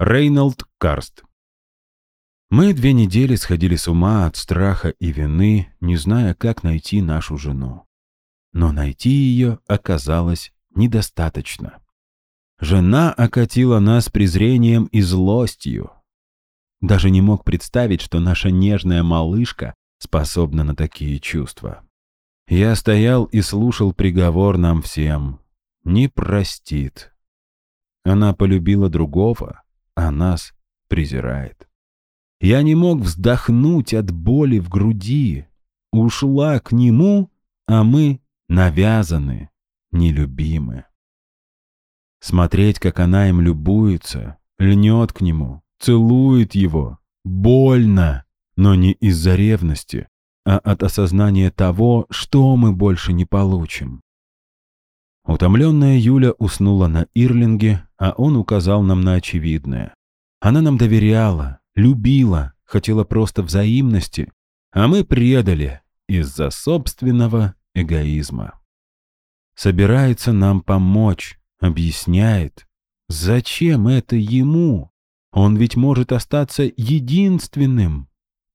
Рейнольд Карст. Мы две недели сходили с ума от страха и вины, не зная, как найти нашу жену. Но найти ее оказалось недостаточно. Жена окатила нас презрением и злостью. Даже не мог представить, что наша нежная малышка способна на такие чувства. Я стоял и слушал приговор нам всем. Не простит. Она полюбила другого, а нас презирает. Я не мог вздохнуть от боли в груди. Ушла к нему, а мы навязаны, нелюбимы. Смотреть, как она им любуется, льнет к нему, целует его, больно, но не из-за ревности, а от осознания того, что мы больше не получим. Утомленная Юля уснула на Ирлинге, а он указал нам на очевидное. Она нам доверяла, любила, хотела просто взаимности, а мы предали из-за собственного эгоизма. Собирается нам помочь, объясняет. Зачем это ему? Он ведь может остаться единственным.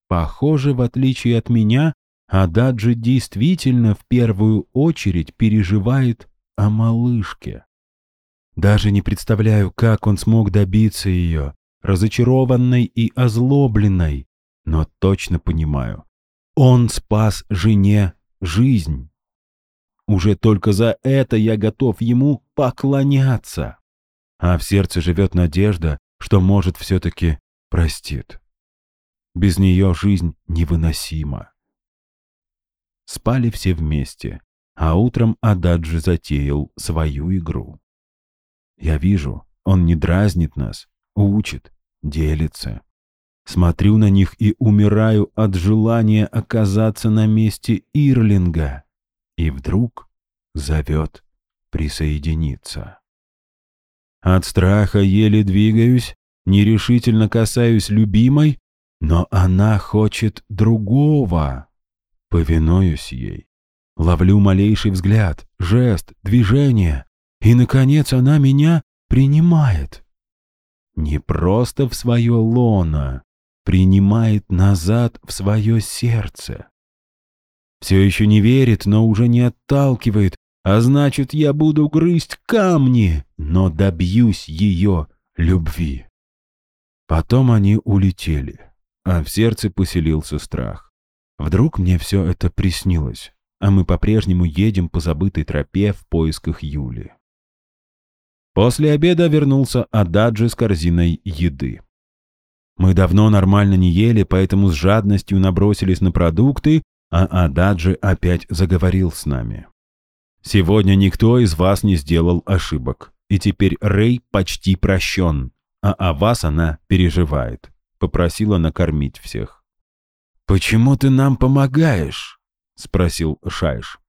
Похоже, в отличие от меня, Ададжи действительно в первую очередь переживает о малышке. Даже не представляю, как он смог добиться ее, разочарованной и озлобленной, но точно понимаю, он спас жене жизнь. Уже только за это я готов ему поклоняться. А в сердце живет надежда, что, может, все-таки простит. Без нее жизнь невыносима. Спали все вместе, а утром Ададжи затеял свою игру. Я вижу, он не дразнит нас, учит, делится. Смотрю на них и умираю от желания оказаться на месте Ирлинга. И вдруг зовет присоединиться. От страха еле двигаюсь, нерешительно касаюсь любимой, но она хочет другого. Повинуюсь ей. Ловлю малейший взгляд, жест, движение, и, наконец, она меня принимает. Не просто в свое лоно, принимает назад в свое сердце. Все еще не верит, но уже не отталкивает, а значит, я буду грызть камни, но добьюсь ее любви. Потом они улетели, а в сердце поселился страх. Вдруг мне все это приснилось, а мы по-прежнему едем по забытой тропе в поисках Юли. После обеда вернулся Ададжи с корзиной еды. Мы давно нормально не ели, поэтому с жадностью набросились на продукты, а Ададжи опять заговорил с нами. «Сегодня никто из вас не сделал ошибок, и теперь Рэй почти прощен, а о вас она переживает», — попросила накормить всех. «Почему ты нам помогаешь?» — спросил Шайш.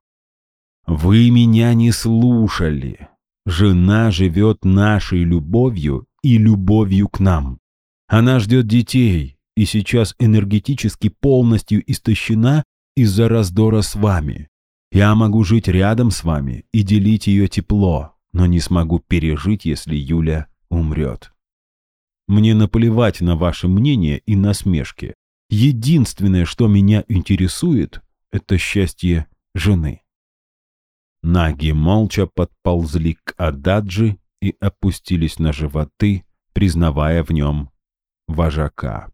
«Вы меня не слушали», Жена живет нашей любовью и любовью к нам. Она ждет детей и сейчас энергетически полностью истощена из-за раздора с вами. Я могу жить рядом с вами и делить ее тепло, но не смогу пережить, если Юля умрет. Мне наплевать на ваше мнение и насмешки. Единственное, что меня интересует, это счастье жены. Наги молча подползли к Ададжи и опустились на животы, признавая в нем вожака.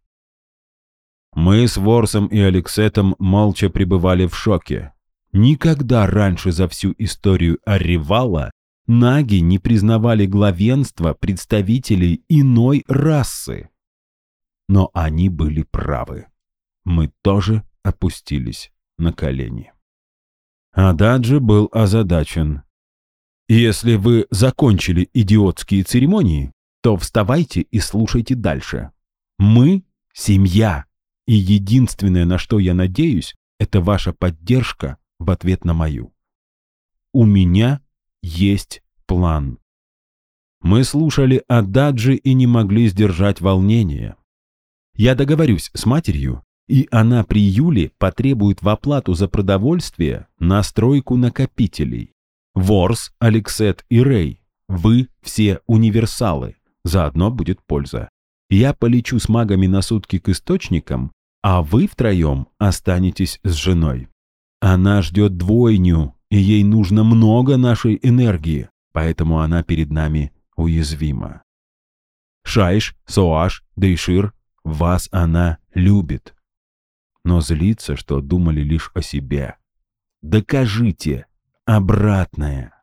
Мы с Ворсом и Алексетом молча пребывали в шоке. Никогда раньше за всю историю Аревала наги не признавали главенство представителей иной расы. Но они были правы. Мы тоже опустились на колени. Ададжи был озадачен. «Если вы закончили идиотские церемонии, то вставайте и слушайте дальше. Мы — семья, и единственное, на что я надеюсь, это ваша поддержка в ответ на мою. У меня есть план». Мы слушали Ададжи и не могли сдержать волнение. Я договорюсь с матерью, и она при Юле потребует в оплату за продовольствие настройку накопителей. Ворс, Алексет и Рэй, вы все универсалы. заодно будет польза. Я полечу с магами на сутки к источникам, а вы втроем останетесь с женой. Она ждет двойню, и ей нужно много нашей энергии, поэтому она перед нами уязвима. Шайш, Соаш, Дейшир, вас она любит. Но злится, что думали лишь о себе. Докажите обратное.